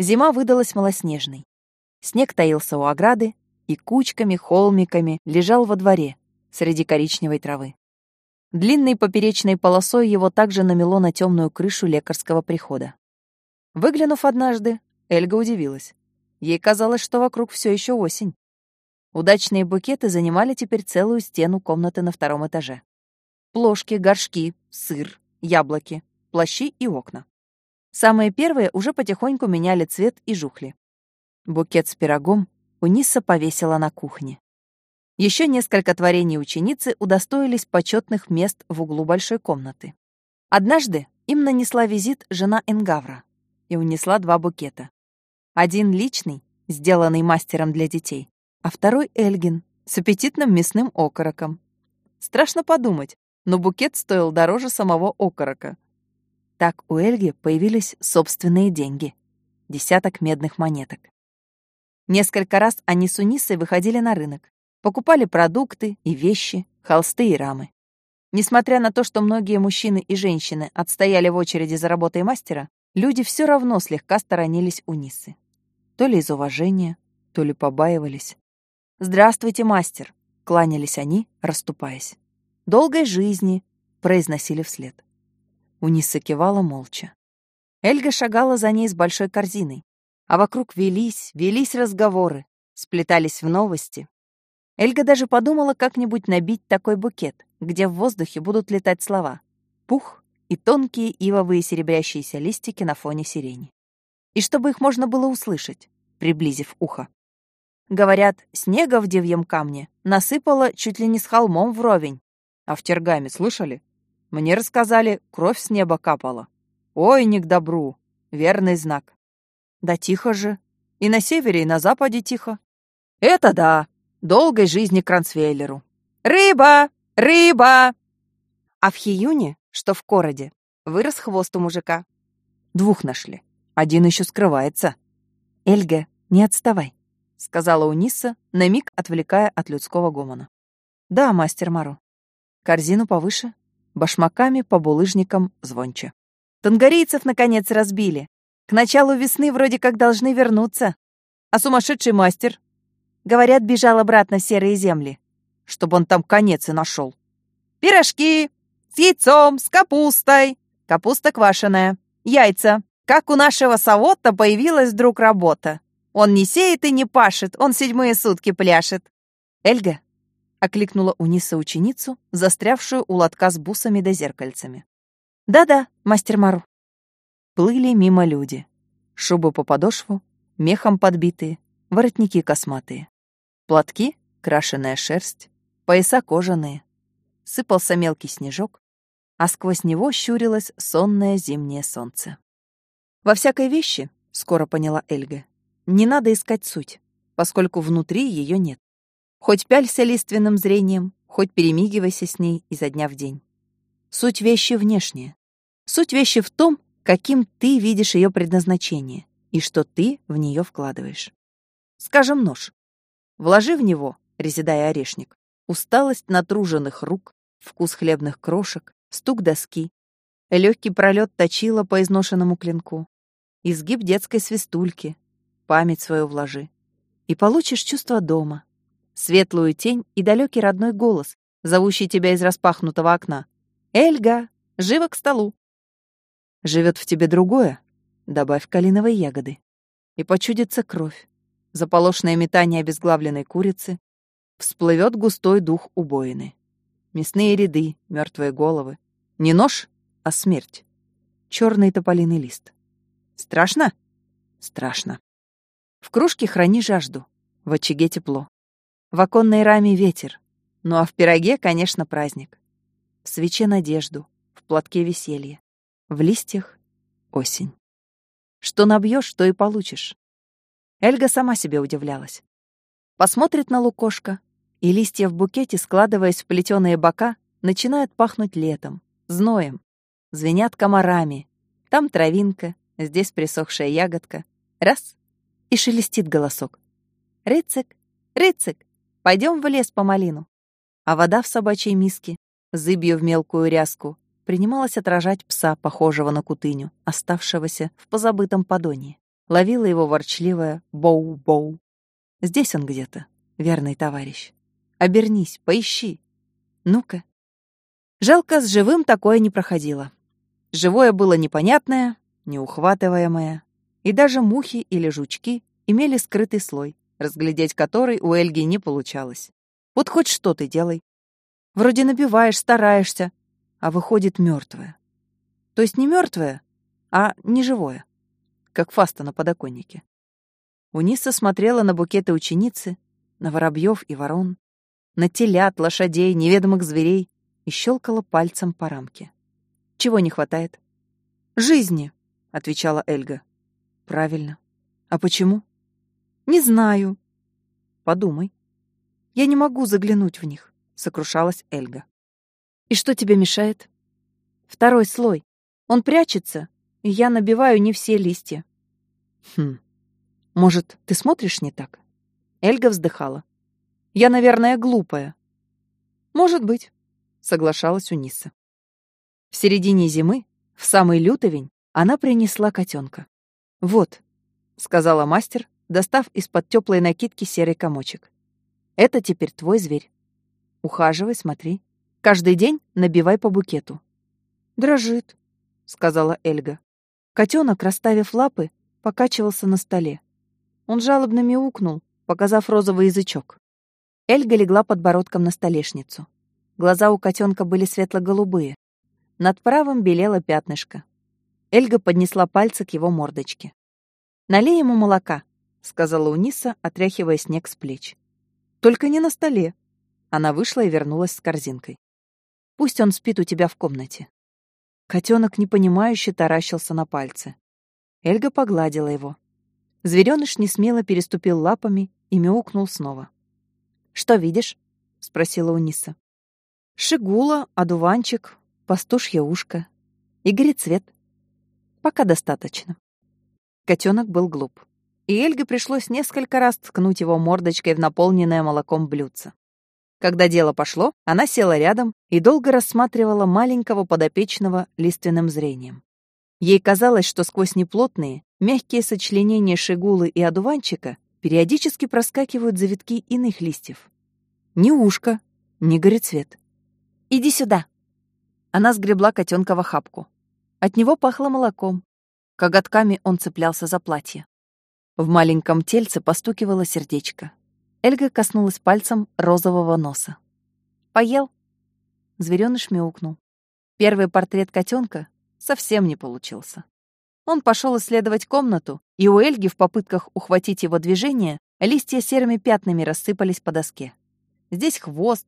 Зима выдалась малоснежной. Снег таился у ограды и кучками, холмиками лежал во дворе среди коричневой травы. Длинной поперечной полосой его также намело на темную крышу лекарского прихода. Выглянув однажды, Эльга удивилась. Ей казалось, что вокруг все еще осень. Удачные букеты занимали теперь целую стену комнаты на втором этаже. Плошки, горшки, сыр, яблоки, плащи и окна. Самые первые уже потихоньку меняли цвет и жухли. Букет с пирогом Униса повесила на кухне. Еще несколько творений ученицы удостоились почетных мест в углу большой комнаты. Однажды им нанесла визит жена Энгавра и унесла два букета. Один личный, сделанный мастером для детей, а второй Эльгин с аппетитным мясным окороком. Страшно подумать, но букет стоил дороже самого окорока. Так у Эльги появились собственные деньги — десяток медных монеток. Несколько раз они с Унисой выходили на рынок, покупали продукты и вещи, холсты и рамы. Несмотря на то, что многие мужчины и женщины отстояли в очереди за работой мастера, люди все равно слегка сторонились Унисы. То ли из уважения, то ли побаивались. «Здравствуйте, мастер!» — кланялись они, расступаясь. «Долгой жизни!» — произносили вслед. Униса кивала молча. Эльга шагала за ней с большой корзиной, а вокруг велись, велись разговоры, сплетались в новости. Эльга даже подумала как-нибудь набить такой букет, где в воздухе будут летать слова «пух» и тонкие ивовые серебрящиеся листики на фоне сирени. И чтобы их можно было услышать, приблизив ухо. Говорят, снега в девьем камне насыпало чуть ли не с холмом вровень. А в Тергаме слышали? Мне рассказали, кровь с неба капала. Ой, не к добру. Верный знак. Да тихо же. И на севере, и на западе тихо. Это да. Долгой жизни Кранцвейлеру. Рыба! Рыба! А в Хиюне, что в городе, вырос хвост у мужика. Двух нашли. Один еще скрывается. Эльга, не отставай, сказала Униса, на миг отвлекая от людского гомона. Да, мастер Мару. Корзину повыше, башмаками по булыжникам звонче. Тангарийцев, наконец, разбили. К началу весны вроде как должны вернуться. А сумасшедший мастер? Говорят, бежал обратно в серые земли. Чтобы он там конец и нашел. Пирожки! С яйцом, с капустой. Капуста квашеная. Яйца. Как у нашего Савотта появилась вдруг работа. Он не сеет и не пашет, он седьмые сутки пляшет. Эльга окликнула Униса ученицу, застрявшую у лотка с бусами да зеркальцами. «Да-да, мастер Мару». Плыли мимо люди. Шубы по подошву, мехом подбитые, воротники косматые. Платки, крашеная шерсть, пояса кожаные. Сыпался мелкий снежок, а сквозь него щурилось сонное зимнее солнце. Во всякой вещи, скоро поняла Эльга, не надо искать суть, поскольку внутри ее нет. Хоть пялься лиственным зрением, хоть перемигивайся с ней изо дня в день. Суть вещи внешняя. Суть вещи в том, каким ты видишь ее предназначение и что ты в нее вкладываешь. Скажем, нож. Вложи в него, резидая орешник, усталость натруженных рук, вкус хлебных крошек, стук доски, легкий пролет точила по изношенному клинку, изгиб детской свистульки, память свою вложи, и получишь чувство дома, светлую тень и далекий родной голос, зовущий тебя из распахнутого окна. «Эльга, живо к столу!» Живет в тебе другое, добавь калиновой ягоды. И почудится кровь, заполошное метание обезглавленной курицы, всплывет густой дух убоины. Мясные ряды, мертвые головы. Не нож, а смерть. Черный тополиный лист. Страшно? Страшно. В кружке храни жажду, в очаге тепло. В оконной раме ветер, ну а в пироге, конечно, праздник. В свече надежду, в платке веселье. В листьях — осень. Что набьешь, то и получишь. Эльга сама себе удивлялась. Посмотрит на лукошко, и листья в букете, складываясь в плетеные бока, начинают пахнуть летом, зноем, звенят комарами. Там травинка, здесь присохшая ягодка. Раз — и шелестит голосок. «Рыцик, рыцик, пойдем в лес по малину». А вода в собачьей миске, зыбью в мелкую ряску, принималась отражать пса, похожего на кутыню, оставшегося в позабытом подонье. ловила его ворчливое «боу-боу». Здесь он где-то, верный товарищ. Обернись, поищи. Ну-ка. Жалко, с живым такое не проходило. Живое было непонятное, неухватываемое, и даже мухи или жучки имели скрытый слой, разглядеть который у Эльги не получалось. Вот хоть что ты делай. Вроде набиваешь, стараешься, а выходит мертвое. То есть не мертвое, а не живое, как фаста на подоконнике. Униса смотрела на букеты ученицы, на воробьев и ворон, на телят, лошадей, неведомых зверей и щелкала пальцем по рамке. Чего не хватает? «Жизни», — отвечала Эльга. «Правильно. А почему?» «Не знаю». «Подумай». «Я не могу заглянуть в них», — сокрушалась Эльга. «И что тебе мешает?» «Второй слой. Он прячется, и я набиваю не все листья». «Хм. Может, ты смотришь не так?» Эльга вздыхала. «Я, наверное, глупая». «Может быть», — соглашалась Униса. В середине зимы, в самый лютовень, она принесла котенка. «Вот», — сказала мастер, достав из-под теплой накидки серый комочек. «Это теперь твой зверь. Ухаживай, смотри. Каждый день набивай по букету». «Дрожит», — сказала Эльга. Котенок, расставив лапы, покачивался на столе. Он жалобно мяукнул, показав розовый язычок. Эльга легла подбородком на столешницу. Глаза у котенка были светло-голубые. Над правым белело пятнышко. Эльга поднесла пальцы к его мордочке. «Налей ему молока», — сказала Униса, отряхивая снег с плеч. «Только не на столе». Она вышла и вернулась с корзинкой. «Пусть он спит у тебя в комнате». Котенок непонимающе таращился на пальцы. Эльга погладила его. Зверёныш несмело переступил лапами и мяукнул снова. «Что видишь?» — спросила Униса. «Шигула, одуванчик, пастушье ушко и горецвет. Пока достаточно». Котенок был глуп, и Эльге пришлось несколько раз ткнуть его мордочкой в наполненное молоком блюдце. Когда дело пошло, она села рядом и долго рассматривала маленького подопечного лиственным зрением. Ей казалось, что сквозь неплотные, мягкие сочленения шигулы и одуванчика периодически проскакивают завитки иных листьев. Ни ушко, ни горецвет. «Иди сюда!» Она сгребла котенка в охапку. От него пахло молоком. Коготками он цеплялся за платье. В маленьком тельце постукивало сердечко. Эльга коснулась пальцем розового носа. «Поел?» Зверёныш мяукнул. Первый портрет котенка совсем не получился. Он пошел исследовать комнату, и у Эльги в попытках ухватить его движение листья серыми пятнами рассыпались по доске. Здесь хвост,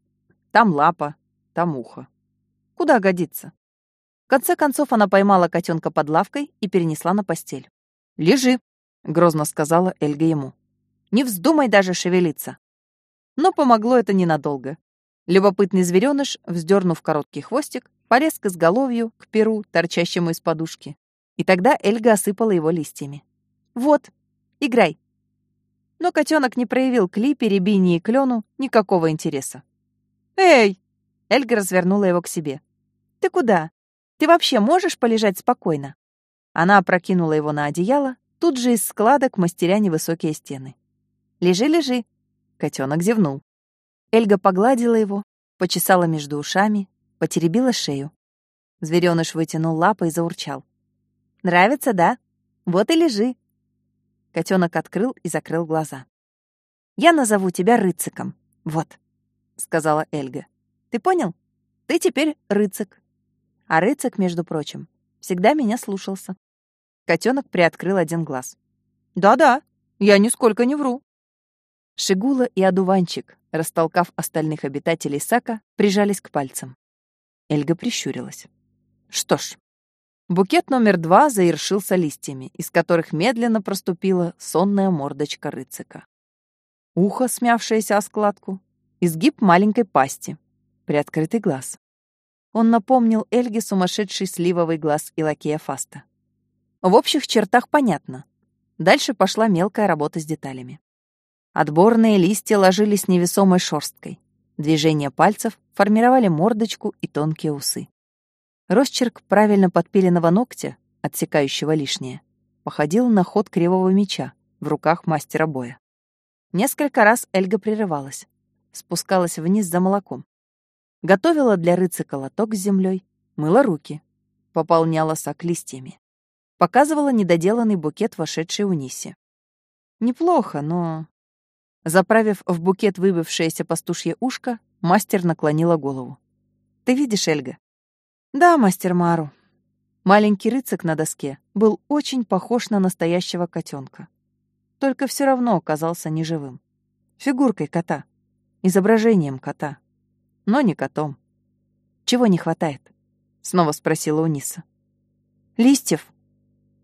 там лапа, там ухо. Куда годится? В конце концов она поймала котенка под лавкой и перенесла на постель. «Лежи», — грозно сказала Эльга ему. «Не вздумай даже шевелиться». Но помогло это ненадолго. Любопытный зверёныш, вздернув короткий хвостик, полез к изголовью, к перу, торчащему из подушки. И тогда Эльга осыпала его листьями. «Вот, играй». Но котенок не проявил к Липе, Рябине и Клену никакого интереса. «Эй!» — Эльга развернула его к себе. «Ты куда? Ты вообще можешь полежать спокойно?» Она опрокинула его на одеяло, тут же из складок мастеря невысокие стены. «Лежи, лежи!» — котенок зевнул. Эльга погладила его, почесала между ушами, потеребила шею. Зверёныш вытянул лапы и заурчал. «Нравится, да? Вот и лежи». Котенок открыл и закрыл глаза. «Я назову тебя Рыциком. Вот», — сказала Эльга. «Ты понял? Ты теперь Рыцик». А Рыцик, между прочим, всегда меня слушался. Котенок приоткрыл один глаз. «Да-да, я нисколько не вру». Шигула и одуванчик, растолкав остальных обитателей Сака, прижались к пальцам. Эльга прищурилась. Что ж, букет номер два заершился листьями, из которых медленно проступила сонная мордочка рыцика. Ухо, смявшееся о складку, изгиб маленькой пасти, приоткрытый глаз. Он напомнил Эльге сумасшедший сливовый глаз Илакея Фаста. В общих чертах понятно. Дальше пошла мелкая работа с деталями. Отборные листья ложились невесомой шерсткой. Движения пальцев формировали мордочку и тонкие усы. Росчерк правильно подпиленного ногтя, отсекающего лишнее, походил на ход кривого меча в руках мастера боя. Несколько раз Эльга прерывалась, спускалась вниз за молоком. Готовила для рыцы колоток с землей, мыла руки, пополняла сак листьями. Показывала недоделанный букет вошедшей Унисе. Неплохо, но... Заправив в букет выбившееся пастушье ушко, мастер наклонила голову. «Ты видишь, Эльга?» «Да, мастер Мару». Маленький рыцак на доске был очень похож на настоящего котенка. Только все равно оказался неживым. Фигуркой кота. Изображением кота. Но не котом. «Чего не хватает?» — снова спросила Униса. «Листьев?»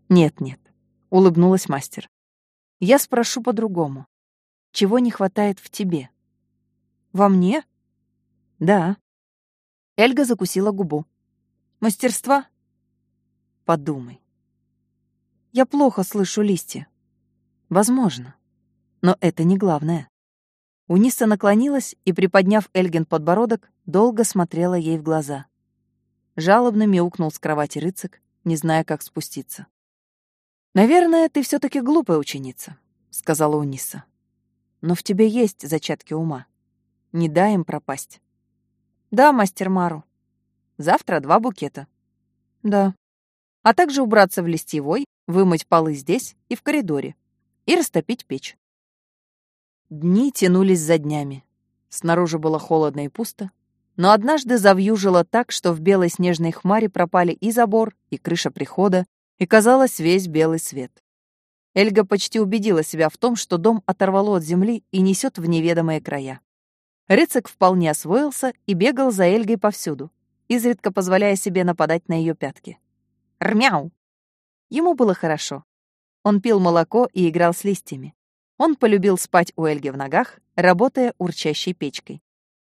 «Нет-нет», — улыбнулась мастер. «Я спрошу по-другому. Чего не хватает в тебе?» «Во мне?» «Да». Эльга закусила губу. «Мастерства?» «Подумай». «Я плохо слышу листья». «Возможно. Но это не главное». Униса наклонилась и, приподняв Эльген подбородок, долго смотрела ей в глаза. Жалобно мяукнул с кровати рыцак, не зная, как спуститься. «Наверное, ты все таки глупая ученица», — сказала Униса. «Но в тебе есть зачатки ума. Не дай им пропасть». «Да, мастер Мару. Завтра два букета». «Да. А также убраться в листьевой, вымыть полы здесь и в коридоре и растопить печь». Дни тянулись за днями. Снаружи было холодно и пусто, но однажды завьюжило так, что в белой снежной хмаре пропали и забор, и крыша прихода, и, казалось, весь белый свет. Эльга почти убедила себя в том, что дом оторвало от земли и несет в неведомые края. Рыцак вполне освоился и бегал за Эльгой повсюду, изредка позволяя себе нападать на ее пятки. «Рмяу!» Ему было хорошо. Он пил молоко и играл с листьями. Он полюбил спать у Эльги в ногах, работая урчащей печкой.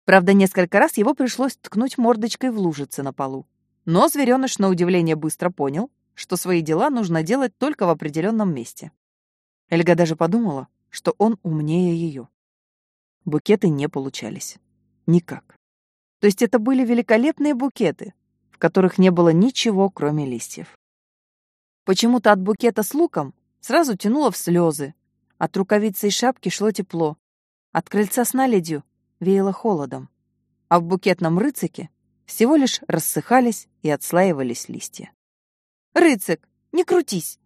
Правда, несколько раз его пришлось ткнуть мордочкой в лужице на полу. Но зверёныш, на удивление, быстро понял, что свои дела нужно делать только в определенном месте. Эльга даже подумала, что он умнее ее. Букеты не получались. Никак. То есть это были великолепные букеты, в которых не было ничего, кроме листьев. Почему-то от букета с луком сразу тянуло в слезы, от рукавицы и шапки шло тепло, от крыльца с наледью веяло холодом, а в букетном рыцике всего лишь рассыхались и отслаивались листья. «Рыцик, не крутись!»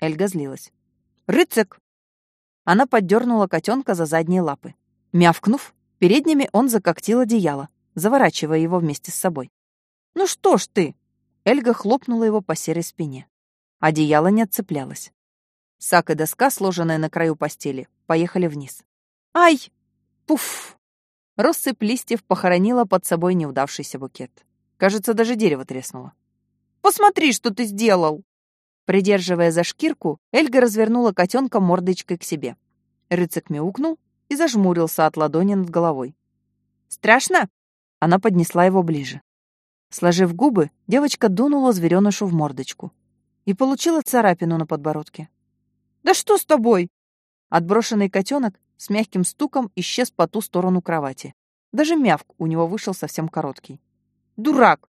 Эльга злилась. «Рыцик!» Она поддернула котенка за задние лапы. Мявкнув, передними он закоктил одеяло, заворачивая его вместе с собой. «Ну что ж ты!» Эльга хлопнула его по серой спине. Одеяло не отцеплялось. Сак и доска, сложенная на краю постели, поехали вниз. «Ай! Пуф!» Россыпь листьев похоронила под собой неудавшийся букет. Кажется, даже дерево треснуло. «Посмотри, что ты сделал!» Придерживая за шкирку, Эльга развернула котенка мордочкой к себе. Рыцак мяукнул и зажмурился от ладони над головой. «Страшно?» Она поднесла его ближе. Сложив губы, девочка дунула зверёнышу в мордочку и получила царапину на подбородке. «Да что с тобой?» Отброшенный котенок с мягким стуком исчез по ту сторону кровати. Даже мявк у него вышел совсем короткий. «Дурак!»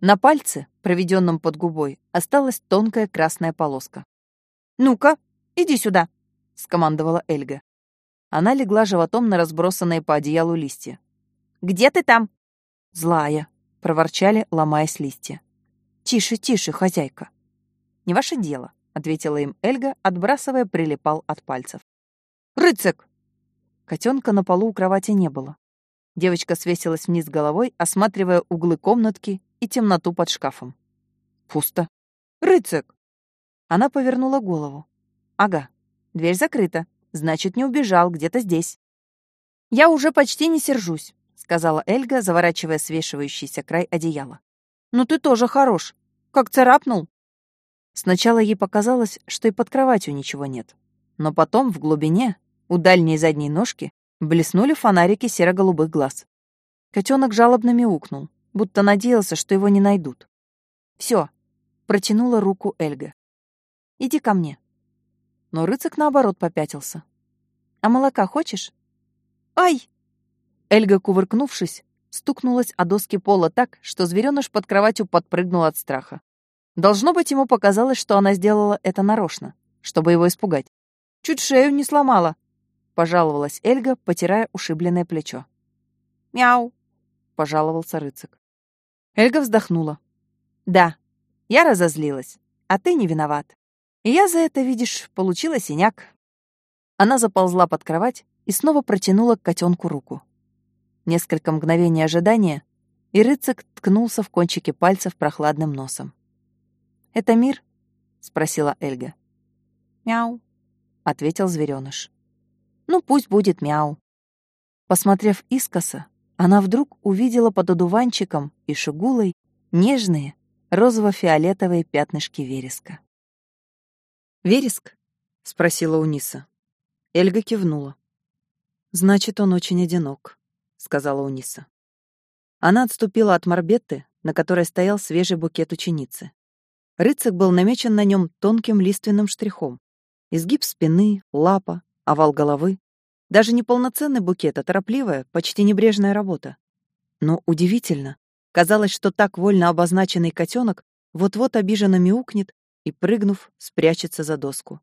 На пальце, проведенном под губой, осталась тонкая красная полоска. «Ну-ка, иди сюда!» — скомандовала Эльга. Она легла животом на разбросанные по одеялу листья. «Где ты там?» «Злая», — проворчали, ломаясь листья. «Тише, тише, хозяйка». «Не ваше дело», — ответила им Эльга, отбрасывая прилипал от пальцев. «Рыцик!» Котенка на полу у кровати не было. Девочка свесилась вниз головой, осматривая углы комнатки и темноту под шкафом. Пусто. «Рыцик!» Она повернула голову. «Ага, дверь закрыта. Значит, не убежал, где-то здесь». «Я уже почти не сержусь», — сказала Эльга, заворачивая свешивающийся край одеяла. «Ну ты тоже хорош. Как царапнул». Сначала ей показалось, что и под кроватью ничего нет. Но потом, в глубине, у дальней задней ножки блеснули фонарики серо-голубых глаз. Котенок жалобно мяукнул, будто надеялся, что его не найдут. Все, протянула руку Эльга. «Иди ко мне». Но рыцак, наоборот, попятился. «А молока хочешь?» «Ай!» Эльга, кувыркнувшись, стукнулась о доски пола так, что зверёныш под кроватью подпрыгнул от страха. Должно быть, ему показалось, что она сделала это нарочно, чтобы его испугать. Чуть шею не сломала, пожаловалась Эльга, потирая ушибленное плечо. «Мяу!» — пожаловался рыцик. Эльга вздохнула. «Да, я разозлилась, а ты не виноват. И я за это, видишь, получила синяк». Она заползла под кровать и снова протянула к котенку руку. Несколько мгновений ожидания, и рыцик ткнулся в кончики пальцев прохладным носом. «Это мир?» — спросила Эльга. «Мяу», — ответил зверёныш. Ну, пусть будет мяу. Посмотрев искоса, она вдруг увидела под одуванчиком и шигулой нежные розово-фиолетовые пятнышки вереска. «Вереск?» — спросила Униса. Эльга кивнула. «Значит, он очень одинок», — сказала Униса. Она отступила от морбетты, на которой стоял свежий букет ученицы. Рыцак был намечен на нем тонким лиственным штрихом. Изгиб спины, лапа, овал головы. Даже не полноценный букет, а торопливая, почти небрежная работа. Но удивительно. Казалось, что так вольно обозначенный котенок вот-вот обиженно мяукнет и, прыгнув, спрячется за доску.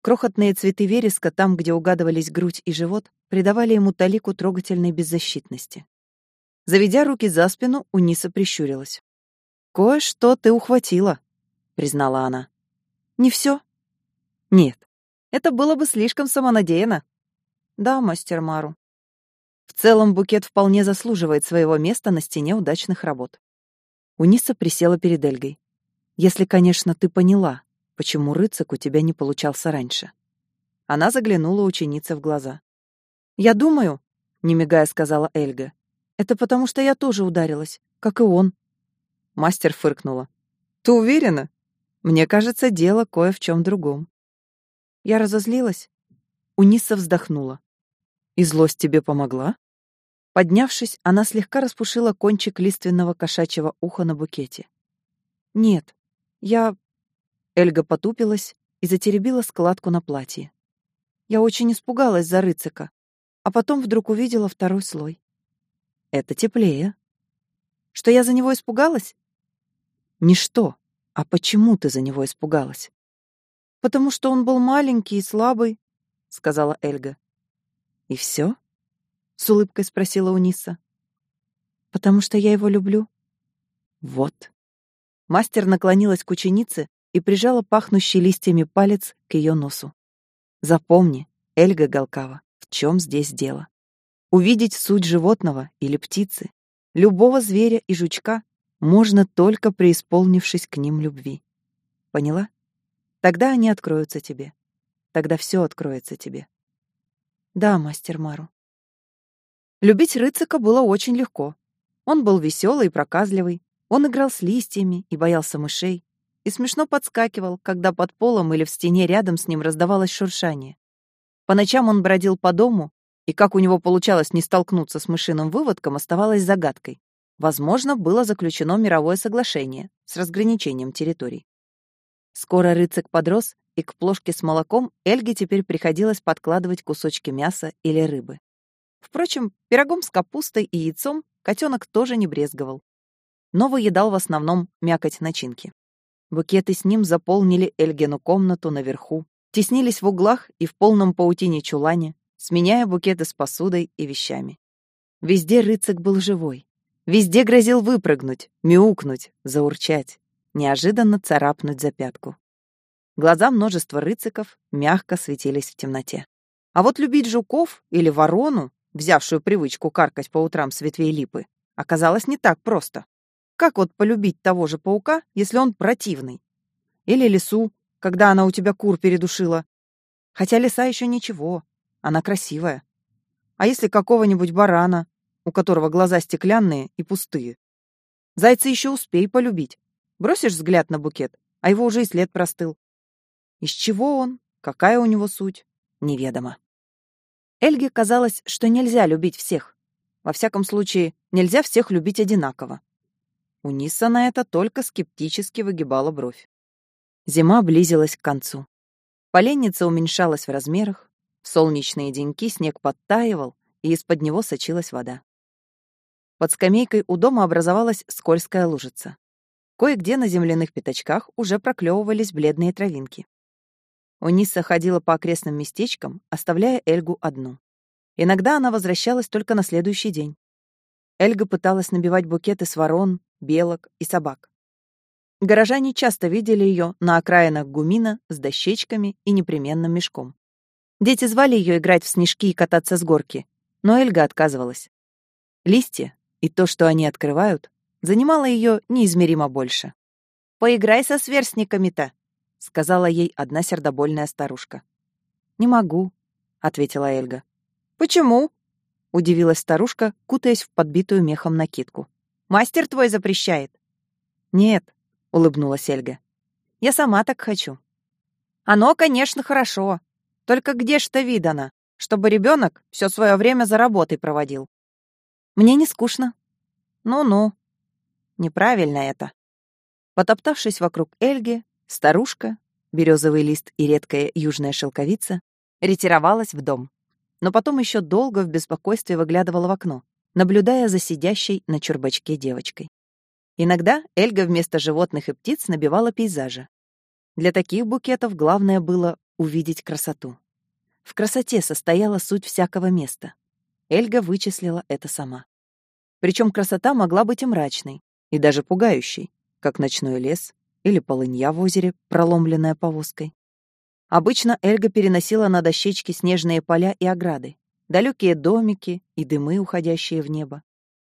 Крохотные цветы вереска, там, где угадывались грудь и живот, придавали ему талику трогательной беззащитности. Заведя руки за спину, Униса прищурилась. «Кое-что ты ухватила», — признала она. «Не все?» «Нет, это было бы слишком самонадеянно. Да, мастер Мару. В целом букет вполне заслуживает своего места на стене удачных работ. Униса присела перед Эльгой. Если, конечно, ты поняла, почему рыцак у тебя не получался раньше. Она заглянула ученице в глаза. «Я думаю», — не мигая сказала Эльга, «это потому что я тоже ударилась, как и он». Мастер фыркнула. «Ты уверена? Мне кажется, дело кое в чем другом». Я разозлилась. Униса вздохнула. «И злость тебе помогла?» Поднявшись, она слегка распушила кончик лиственного кошачьего уха на букете. «Нет, я...» Эльга потупилась и затеребила складку на платье. Я очень испугалась за рыцика, а потом вдруг увидела второй слой. Это теплее. Что я за него испугалась? Не что, а почему ты за него испугалась? потому что он был маленький и слабый», — сказала Эльга. «И все?» — с улыбкой спросила Униса. «Потому что я его люблю». «Вот». Мастер наклонилась к ученице и прижала пахнущий листьями палец к ее носу. «Запомни, Эльга Галкава, в чем здесь дело? Увидеть суть животного или птицы, любого зверя и жучка можно только преисполнившись к ним любви. Поняла?» Тогда они откроются тебе. Тогда все откроется тебе. Да, мастер Мару. Любить Рыцика было очень легко. Он был веселый и проказливый. Он играл с листьями и боялся мышей. И смешно подскакивал, когда под полом или в стене рядом с ним раздавалось шуршание. По ночам он бродил по дому, и как у него получалось не столкнуться с мышиным выводком, оставалось загадкой. Возможно, было заключено мировое соглашение с разграничением территорий. Скоро рыцик подрос, и к плошке с молоком Эльге теперь приходилось подкладывать кусочки мяса или рыбы. Впрочем, пирогом с капустой и яйцом котенок тоже не брезговал. Но выедал в основном мякоть начинки. Букеты с ним заполнили Эльгену комнату наверху, теснились в углах и в полном паутине чулане, сменяя букеты с посудой и вещами. Везде рыцик был живой. Везде грозил выпрыгнуть, мяукнуть, заурчать неожиданно царапнуть за пятку. Глаза множества рыциков мягко светились в темноте. А вот любить жуков или ворону, взявшую привычку каркать по утрам с ветвей липы, оказалось не так просто. Как вот полюбить того же паука, если он противный? Или лису, когда она у тебя кур передушила? Хотя лиса еще ничего, она красивая. А если какого-нибудь барана, у которого глаза стеклянные и пустые? Зайца еще успей полюбить, Бросишь взгляд на букет, а его уже и след простыл. Из чего он? Какая у него суть? Неведомо. Эльге казалось, что нельзя любить всех. Во всяком случае, нельзя всех любить одинаково. У Нисса на это только скептически выгибала бровь. Зима близилась к концу. Поленница уменьшалась в размерах, в солнечные деньки снег подтаивал, и из-под него сочилась вода. Под скамейкой у дома образовалась скользкая лужица. Кое-где на земляных пятачках уже проклевывались бледные травинки. Униса ходила по окрестным местечкам, оставляя Эльгу одну. Иногда она возвращалась только на следующий день. Эльга пыталась набивать букеты с ворон, белок и собак. Горожане часто видели ее на окраинах Гумина с дощечками и непременным мешком. Дети звали ее играть в снежки и кататься с горки, но Эльга отказывалась. Листья и то, что они открывают, занимало ее неизмеримо больше. «Поиграй со сверстниками-то», — сказала ей одна сердобольная старушка. «Не могу», — ответила Эльга. «Почему?» — удивилась старушка, кутаясь в подбитую мехом накидку. «Мастер твой запрещает». «Нет», — улыбнулась Эльга. «Я сама так хочу». «Оно, конечно, хорошо. Только где ж-то видано, чтобы ребенок все свое время за работой проводил?» «Мне не скучно». «Ну-ну. Неправильно это». Потоптавшись вокруг Эльги, старушка, березовый лист и редкая южная шелковица, ретировалась в дом. Но потом еще долго в беспокойстве выглядывала в окно, наблюдая за сидящей на чурбачке девочкой. Иногда Эльга вместо животных и птиц набивала пейзажи. Для таких букетов главное было увидеть красоту. В красоте состояла суть всякого места. Эльга вычислила это сама. Причем красота могла быть и мрачной, и даже пугающей, как ночной лес или полынья в озере, проломленная повозкой. Обычно Эльга переносила на дощечки снежные поля и ограды, далекие домики и дымы, уходящие в небо.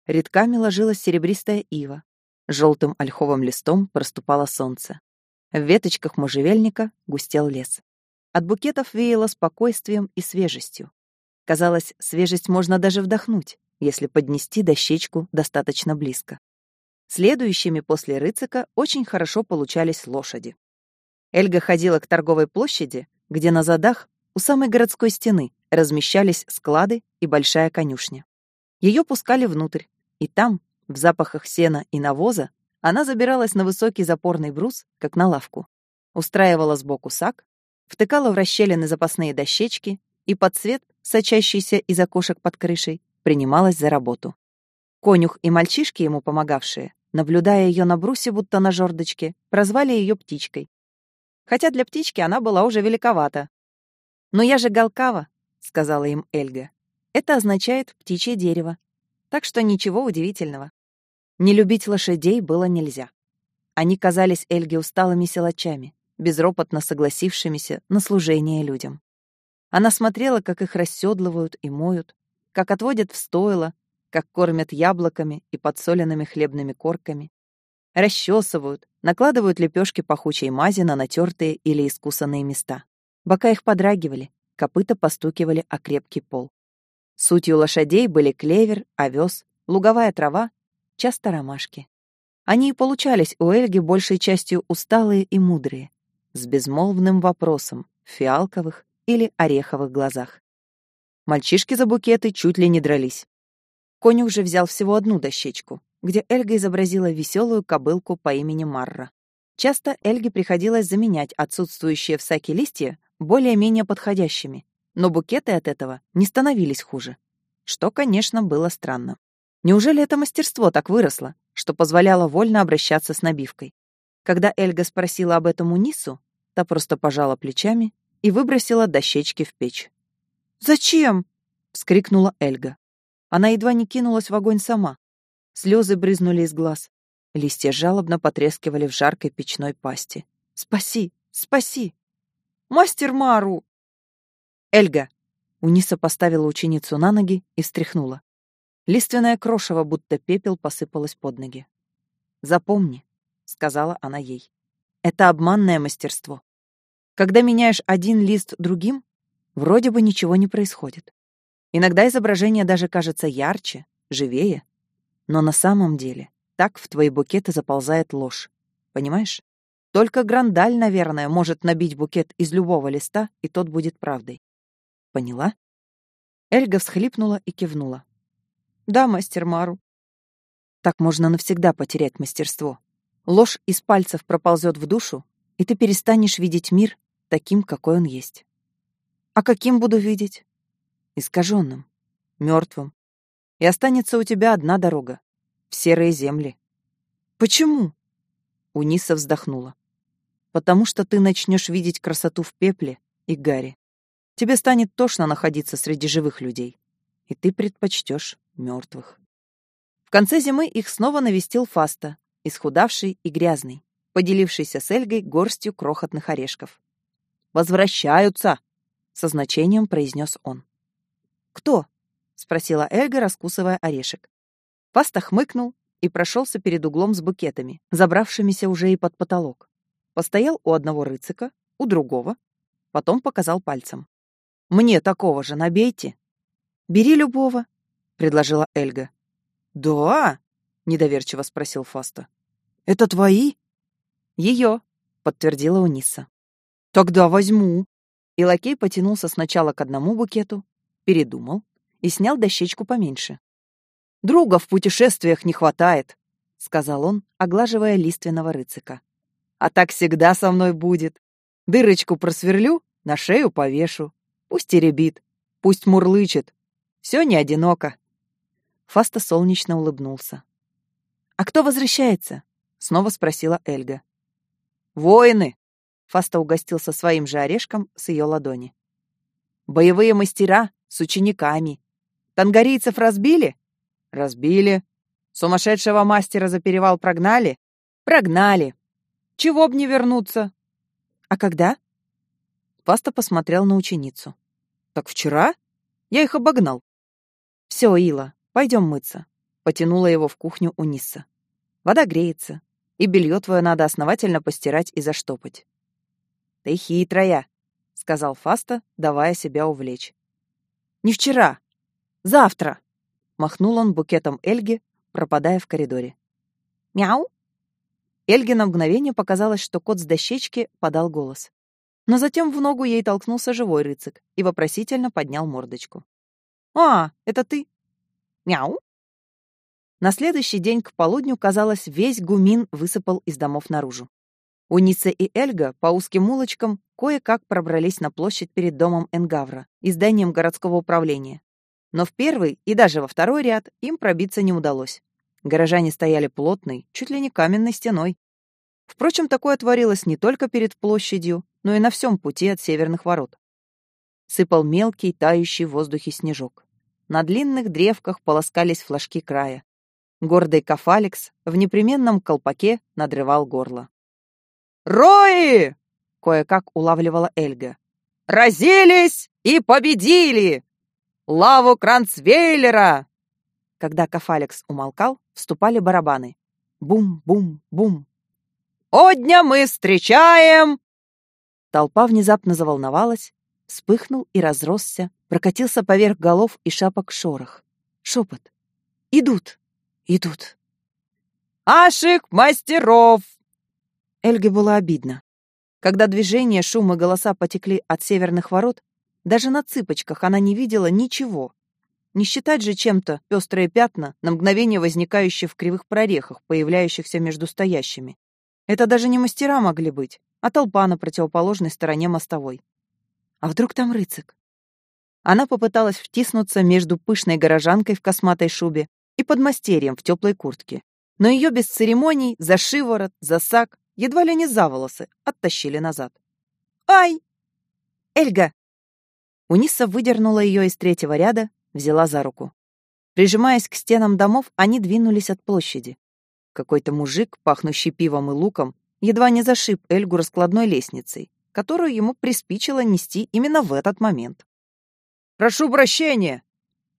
Редками ложилась серебристая ива, Желтым ольховым листом проступало солнце. В веточках можжевельника густел лес. От букетов веяло спокойствием и свежестью. Казалось, свежесть можно даже вдохнуть, если поднести дощечку достаточно близко. Следующими после рыцика очень хорошо получались лошади. Эльга ходила к торговой площади, где на задах у самой городской стены размещались склады и большая конюшня. Ее пускали внутрь, и там, в запахах сена и навоза она забиралась на высокий запорный брус, как на лавку, устраивала сбоку сак, втыкала в расщелины запасные дощечки и под свет, сочащийся из окошек под крышей, принималась за работу. Конюх и мальчишки, ему помогавшие, наблюдая ее на брусе, будто на жердочке, прозвали ее птичкой. Хотя для птички она была уже великовата. «Но я же Галкава», — сказала им Эльга. «Это означает птичье дерево. Так что ничего удивительного. Не любить лошадей было нельзя. Они казались Эльге усталыми силачами, безропотно согласившимися на служение людям. Она смотрела, как их расседлывают и моют, как отводят в стойло, как кормят яблоками и подсоленными хлебными корками, расчесывают, накладывают лепешки пахучей мази на натертые или искусанные места. Бока их подрагивали, копыта постукивали о крепкий пол. Сутью лошадей были клевер, овес, луговая трава часто ромашки. Они и получались у Эльги большей частью усталые и мудрые, с безмолвным вопросом в фиалковых или ореховых глазах. Мальчишки за букеты чуть ли не дрались. Конюх же взял всего одну дощечку, где Эльга изобразила веселую кобылку по имени Марра. Часто Эльге приходилось заменять отсутствующие в саке листья более-менее подходящими, но букеты от этого не становились хуже, что, конечно, было странно. Неужели это мастерство так выросло, что позволяло вольно обращаться с набивкой? Когда Эльга спросила об этом у Нису, та просто пожала плечами и выбросила дощечки в печь. «Зачем?» — вскрикнула Эльга. Она едва не кинулась в огонь сама. Слезы брызнули из глаз. Листья жалобно потрескивали в жаркой печной пасти. «Спаси! Спаси!» «Мастер Мару!» «Эльга!» Униса поставила ученицу на ноги и встряхнула. Лиственное крошево, будто пепел, посыпалось под ноги. «Запомни», — сказала она ей, — «это обманное мастерство. Когда меняешь один лист другим, вроде бы ничего не происходит. Иногда изображение даже кажется ярче, живее, но на самом деле так в твои букеты заползает ложь. Понимаешь? Только Грандаль, наверное, может набить букет из любого листа, и тот будет правдой. Поняла? Эльга всхлипнула и кивнула. Да, мастер Мару. Так можно навсегда потерять мастерство. Ложь из пальцев проползет в душу, и ты перестанешь видеть мир таким, какой он есть. А каким буду видеть? Искаженным, мертвым. И останется у тебя одна дорога — в серые земли. Почему? Униса вздохнула. «Потому что ты начнешь видеть красоту в пепле и гаре. Тебе станет тошно находиться среди живых людей, и ты предпочтешь мертвых». В конце зимы их снова навестил Фаста, исхудавший и грязный, поделившийся с Эльгой горстью крохотных орешков. «Возвращаются!» — со значением произнес он. «Кто?» — спросила Эльга, раскусывая орешек. Фаста хмыкнул и прошелся перед углом с букетами, забравшимися уже и под потолок. Постоял у одного рыцика, у другого, потом показал пальцем. «Мне такого же набейте». «Бери любого», — предложила Эльга. «Да?» — недоверчиво спросил Фаста. «Это твои?» «Ее», — подтвердила Униса. «Тогда возьму». И лакей потянулся сначала к одному букету, передумал и снял дощечку поменьше. «Друга в путешествиях не хватает», — сказал он, оглаживая лиственного рыцика. «А так всегда со мной будет. Дырочку просверлю, на шею повешу. Пусть и ребит, пусть мурлычет. Все не одиноко». Фаста солнечно улыбнулся. «А кто возвращается?» — снова спросила Эльга. «Воины!» — Фаста угостился своим же орешком с ее ладони. «Боевые мастера с учениками. Тангарийцев разбили?» Разбили. Сумасшедшего мастера за перевал прогнали? Прогнали. Чего б не вернуться? А когда? Паста посмотрел на ученицу. Так вчера? Я их обогнал. Все, Ила, пойдем мыться. Потянула его в кухню у Нисса. Вода греется, и белье твое надо основательно постирать и заштопать. Ты хитрая, сказал Фаста, давая себя увлечь. Не вчера. Завтра. Махнул он букетом Эльги, пропадая в коридоре. «Мяу!» Эльге на мгновение показалось, что кот с дощечки подал голос. Но затем в ногу ей толкнулся живой рыцик и вопросительно поднял мордочку. «А, это ты?» «Мяу!» На следующий день к полудню, казалось, весь гумин высыпал из домов наружу. Уница и Эльга по узким улочкам кое-как пробрались на площадь перед домом Энгавра и зданием городского управления, но в первый и даже во второй ряд им пробиться не удалось. Горожане стояли плотной, чуть ли не каменной стеной. Впрочем, такое творилось не только перед площадью, но и на всем пути от северных ворот. Сыпал мелкий, тающий в воздухе снежок. На длинных древках полоскались флажки края. Гордый Кафаликс в непременном колпаке надрывал горло. «Рои!» — кое-как улавливала Эльга. «Разились и победили! Лаву Кранцвейлера!» Когда Кафалекс умолкал, вступали барабаны. Бум-бум-бум. «Одня мы встречаем!» Толпа внезапно заволновалась, вспыхнул и разросся, прокатился поверх голов и шапок шорох. Шепот. «Идут! Идут!» «Ашик мастеров!» Эльге было обидно. Когда движение, шум и голоса потекли от северных ворот, даже на цыпочках она не видела ничего. Не считать же чем-то пестрые пятна, на мгновение возникающие в кривых прорехах, появляющихся между стоящими. Это даже не мастера могли быть, а толпа на противоположной стороне мостовой. А вдруг там рыцик? Она попыталась втиснуться между пышной горожанкой в косматой шубе и подмастерьем в теплой куртке. Но ее без церемоний за шиворот, за сак, едва ли не за волосы, оттащили назад. «Ай!» «Эльга, Униса выдернула ее из третьего ряда, взяла за руку. Прижимаясь к стенам домов, они двинулись от площади. Какой-то мужик, пахнущий пивом и луком, едва не зашиб Эльгу раскладной лестницей, которую ему приспичило нести именно в этот момент. «Прошу прощения!»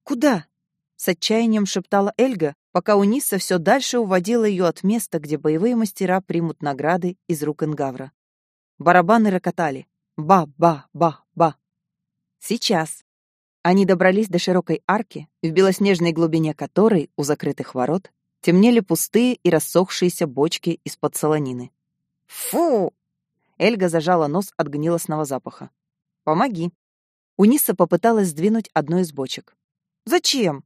«Куда?» — с отчаянием шептала Эльга, пока Униса все дальше уводила ее от места, где боевые мастера примут награды из рук Ингавра. Барабаны рокотали. Ба-ба-ба-ба. Сейчас. Они добрались до широкой арки, в белоснежной глубине которой, у закрытых ворот, темнели пустые и рассохшиеся бочки из-под солонины. «Фу!» Эльга зажала нос от гнилостного запаха. «Помоги». Униса попыталась сдвинуть одну из бочек. «Зачем?»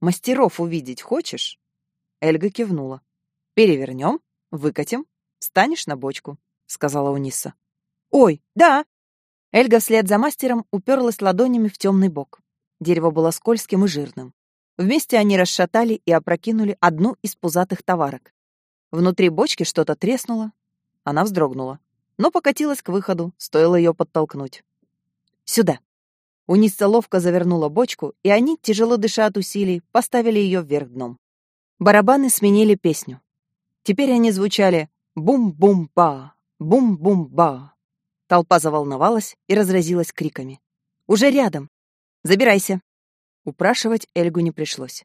«Мастеров увидеть хочешь?» Эльга кивнула. «Перевернем, выкатим, станешь на бочку», — сказала Униса. «Ой, да!» Эльга вслед за мастером уперлась ладонями в темный бок. Дерево было скользким и жирным. Вместе они расшатали и опрокинули одну из пузатых товарок. Внутри бочки что-то треснуло. Она вздрогнула, но покатилась к выходу, стоило ее подтолкнуть. «Сюда!» Унисса ловко завернула бочку, и они, тяжело дыша от усилий, поставили ее вверх дном. Барабаны сменили песню. Теперь они звучали «бум-бум-ба», «бум-бум-ба». Толпа заволновалась и разразилась криками. «Уже рядом! Забирайся!» Упрашивать Эльгу не пришлось.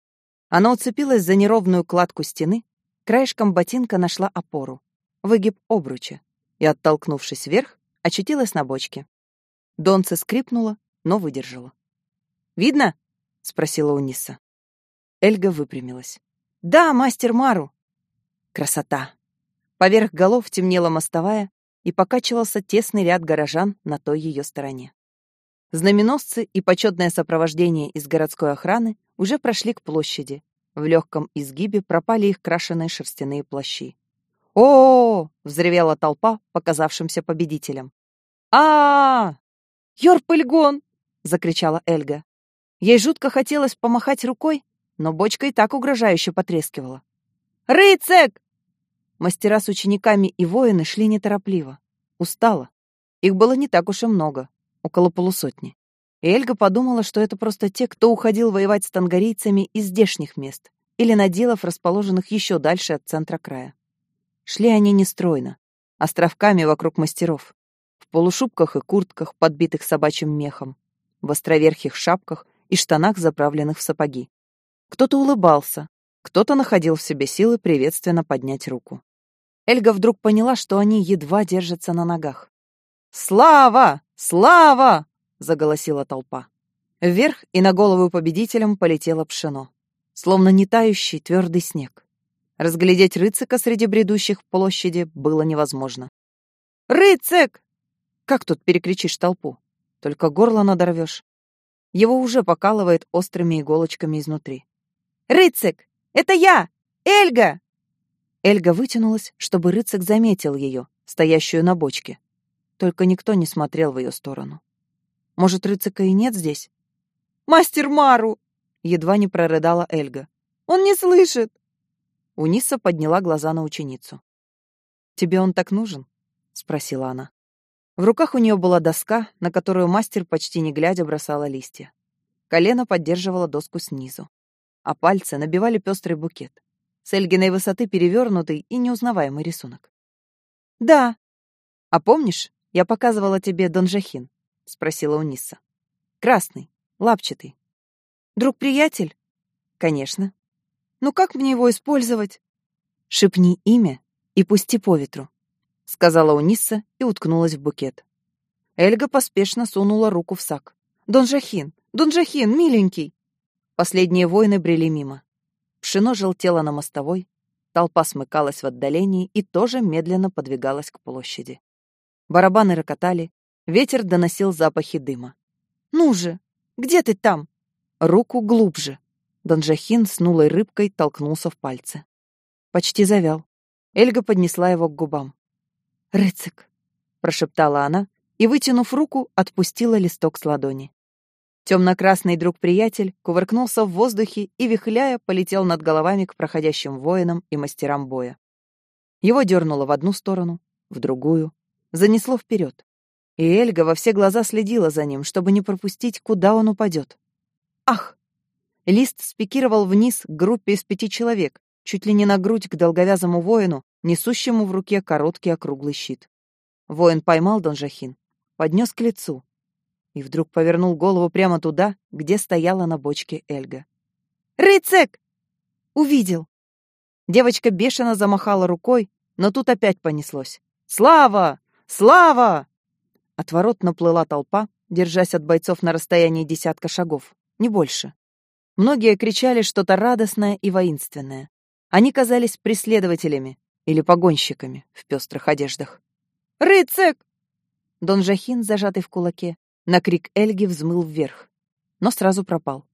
Она уцепилась за неровную кладку стены, краешком ботинка нашла опору, выгиб обруча, и, оттолкнувшись вверх, очутилась на бочке. Донце скрипнула, но выдержала. «Видно?» — спросила Униса. Эльга выпрямилась. «Да, мастер Мару!» Красота! Поверх голов темнела мостовая, и покачивался тесный ряд горожан на той ее стороне. Знаменосцы и почетное сопровождение из городской охраны уже прошли к площади. В легком изгибе пропали их крашеные шерстяные плащи. о, -о, -о, -о взревела толпа показавшимся победителям. а, -а, -а Йорпыльгон!» — закричала Эльга. Ей жутко хотелось помахать рукой, но бочка и так угрожающе потрескивала. «Рыцек!» Мастера с учениками и воины шли неторопливо. Устало. Их было не так уж и много, около полусотни. И Эльга подумала, что это просто те, кто уходил воевать с тангарийцами из здешних мест или наделов, расположенных еще дальше от центра края. Шли они нестройно, островками вокруг мастеров, в полушубках и куртках, подбитых собачьим мехом, в островерхих шапках и штанах, заправленных в сапоги. Кто-то улыбался, кто-то находил в себе силы приветственно поднять руку. Эльга вдруг поняла, что они едва держатся на ногах. «Слава! Слава!» — заголосила толпа. Вверх и на голову победителям полетело пшено, словно не тающий твердый снег. Разглядеть рыцика среди бредущих в площади было невозможно. «Рыцик!» Как тут перекричишь толпу? Только горло надорвешь. Его уже покалывает острыми иголочками изнутри. «Рыцик! Это я! Эльга!» Эльга вытянулась, чтобы рыцарь заметил ее, стоящую на бочке. Только никто не смотрел в ее сторону. Может, рыцика и нет здесь? «Мастер Мару!» — едва не прорыдала Эльга. «Он не слышит!» Униса подняла глаза на ученицу. «Тебе он так нужен?» — спросила она. В руках у нее была доска, на которую мастер почти не глядя бросала листья. Колено поддерживало доску снизу а пальцы набивали пестрый букет. С Эльгиной высоты перевернутый и неузнаваемый рисунок. «Да. А помнишь, я показывала тебе Донжахин?» — спросила Униса. «Красный, лапчатый. Друг-приятель?» «Конечно. Ну как мне его использовать?» «Шепни имя и пусти по ветру», — сказала Униса и уткнулась в букет. Эльга поспешно сунула руку в сак. «Донжахин! Донжахин, миленький!» Последние воины брели мимо. Пшено желтело на мостовой, толпа смыкалась в отдалении и тоже медленно подвигалась к площади. Барабаны рокотали, ветер доносил запахи дыма. «Ну же! Где ты там?» «Руку глубже!» Донжахин с нулой рыбкой толкнулся в пальцы. Почти завял. Эльга поднесла его к губам. «Рыцик!» — прошептала она и, вытянув руку, отпустила листок с ладони. Темно-красный друг-приятель кувыркнулся в воздухе и, вихляя, полетел над головами к проходящим воинам и мастерам боя. Его дернуло в одну сторону, в другую, занесло вперед. И Эльга во все глаза следила за ним, чтобы не пропустить, куда он упадет. Ах! Лист спикировал вниз к группе из пяти человек, чуть ли не на грудь к долговязому воину, несущему в руке короткий округлый щит. Воин поймал Донжахин, поднес к лицу, и вдруг повернул голову прямо туда, где стояла на бочке Эльга. «Рыцек!» «Увидел!» Девочка бешено замахала рукой, но тут опять понеслось. «Слава! Слава!» От ворот наплыла толпа, держась от бойцов на расстоянии десятка шагов, не больше. Многие кричали что-то радостное и воинственное. Они казались преследователями или погонщиками в пестрых одеждах. «Рыцек!» Дон Жахин, зажатый в кулаке, на крик Эльги взмыл вверх, но сразу пропал.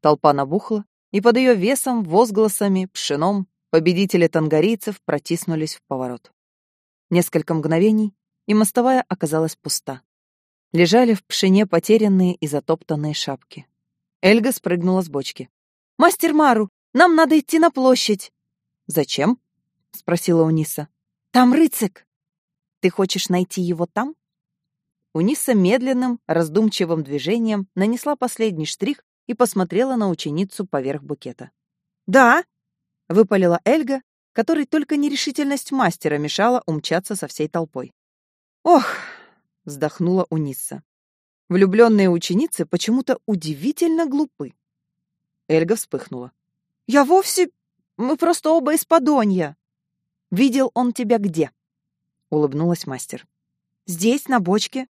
Толпа набухла, и под ее весом, возгласами, пшеном победители тангарийцев протиснулись в поворот. Несколько мгновений, и мостовая оказалась пуста. Лежали в пшене потерянные и затоптанные шапки. Эльга спрыгнула с бочки. «Мастер Мару, нам надо идти на площадь!» «Зачем?» — спросила Униса. «Там рыцик!» «Ты хочешь найти его там?» Униса медленным, раздумчивым движением нанесла последний штрих и посмотрела на ученицу поверх букета. «Да!» — выпалила Эльга, которой только нерешительность мастера мешала умчаться со всей толпой. «Ох!» — вздохнула Униса. «Влюбленные ученицы почему-то удивительно глупы». Эльга вспыхнула. «Я вовсе... Мы просто оба из Подонья!» «Видел он тебя где?» — улыбнулась мастер. «Здесь, на бочке».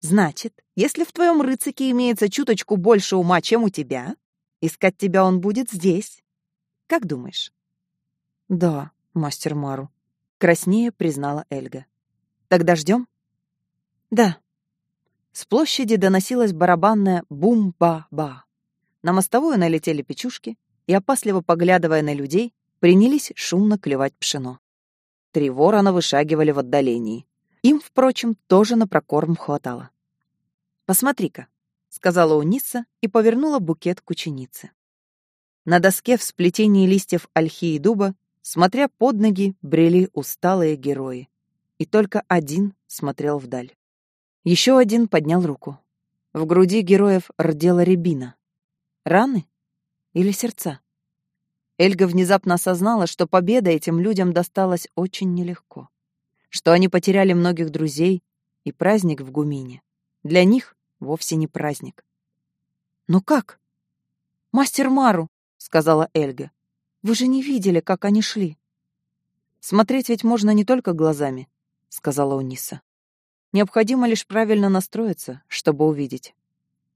«Значит, если в твоем рыцике имеется чуточку больше ума, чем у тебя, искать тебя он будет здесь. Как думаешь?» «Да, мастер Мару», — краснее признала Эльга. «Тогда ждем?» «Да». С площади доносилась барабанная бум-ба-ба. На мостовую налетели печушки и, опасливо поглядывая на людей, принялись шумно клевать пшено. Три ворона вышагивали в отдалении. Им, впрочем, тоже на прокорм хватало. «Посмотри-ка», — сказала Униса и повернула букет к ученице. На доске в сплетении листьев ольхи и дуба Смотря под ноги, брели усталые герои. И только один смотрел вдаль. Еще один поднял руку. В груди героев рдела рябина. Раны или сердца? Эльга внезапно осознала, что победа этим людям досталась очень нелегко. Что они потеряли многих друзей, и праздник в Гумине. Для них вовсе не праздник. «Ну как?» «Мастер Мару», — сказала Эльга. Вы же не видели, как они шли. Смотреть ведь можно не только глазами, сказала Униса. Необходимо лишь правильно настроиться, чтобы увидеть.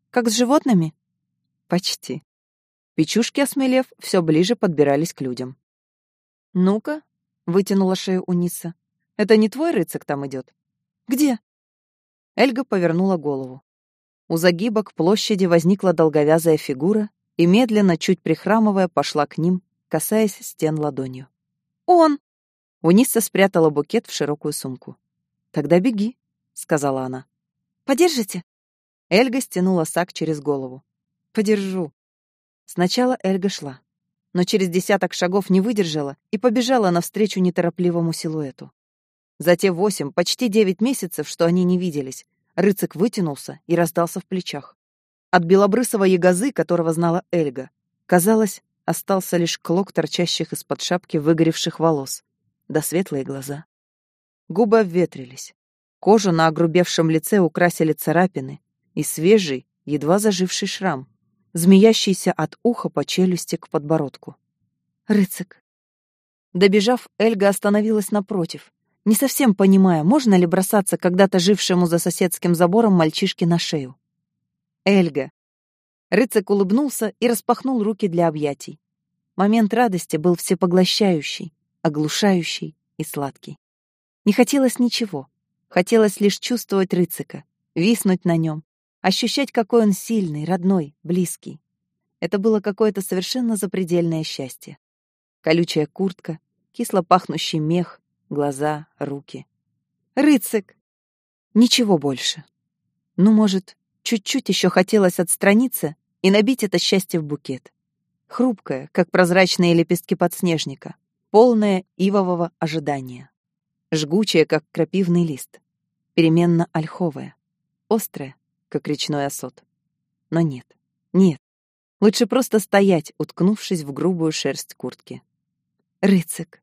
Как с животными? Почти. Печушки, осмелев, все ближе подбирались к людям. «Ну-ка», — вытянула шею Униса, — «это не твой рыцарь там идет?» «Где?» Эльга повернула голову. У загиба к площади возникла долговязая фигура и, медленно, чуть прихрамывая, пошла к ним, касаясь стен ладонью. «Он!» Униса спрятала букет в широкую сумку. «Тогда беги», — сказала она. «Подержите?» Эльга стянула сак через голову. «Подержу». Сначала Эльга шла, но через десяток шагов не выдержала и побежала навстречу неторопливому силуэту. За те восемь, почти девять месяцев, что они не виделись, рыцик вытянулся и раздался в плечах. От белобрысого ягозы, которого знала Эльга, казалось, остался лишь клок торчащих из-под шапки выгоревших волос, да светлые глаза. Губы обветрились. Кожу на огрубевшем лице украсили царапины и свежий, едва заживший шрам, змеящийся от уха по челюсти к подбородку. Рыцик. Добежав, Эльга остановилась напротив, не совсем понимая, можно ли бросаться когда-то жившему за соседским забором мальчишке на шею. «Эльга, Рыцик улыбнулся и распахнул руки для объятий. Момент радости был всепоглощающий, оглушающий и сладкий. Не хотелось ничего. Хотелось лишь чувствовать Рыцика, виснуть на нем, ощущать, какой он сильный, родной, близкий. Это было какое-то совершенно запредельное счастье. Колючая куртка, кисло пахнущий мех, глаза, руки. Рыцик! Ничего больше. Ну, может, чуть-чуть еще хотелось отстраниться и набить это счастье в букет. Хрупкое, как прозрачные лепестки подснежника, полное ивового ожидания. Жгучее, как крапивный лист. Переменно ольховое. Острое, как речной осот. Но нет, нет. Лучше просто стоять, уткнувшись в грубую шерсть куртки. Рыцик.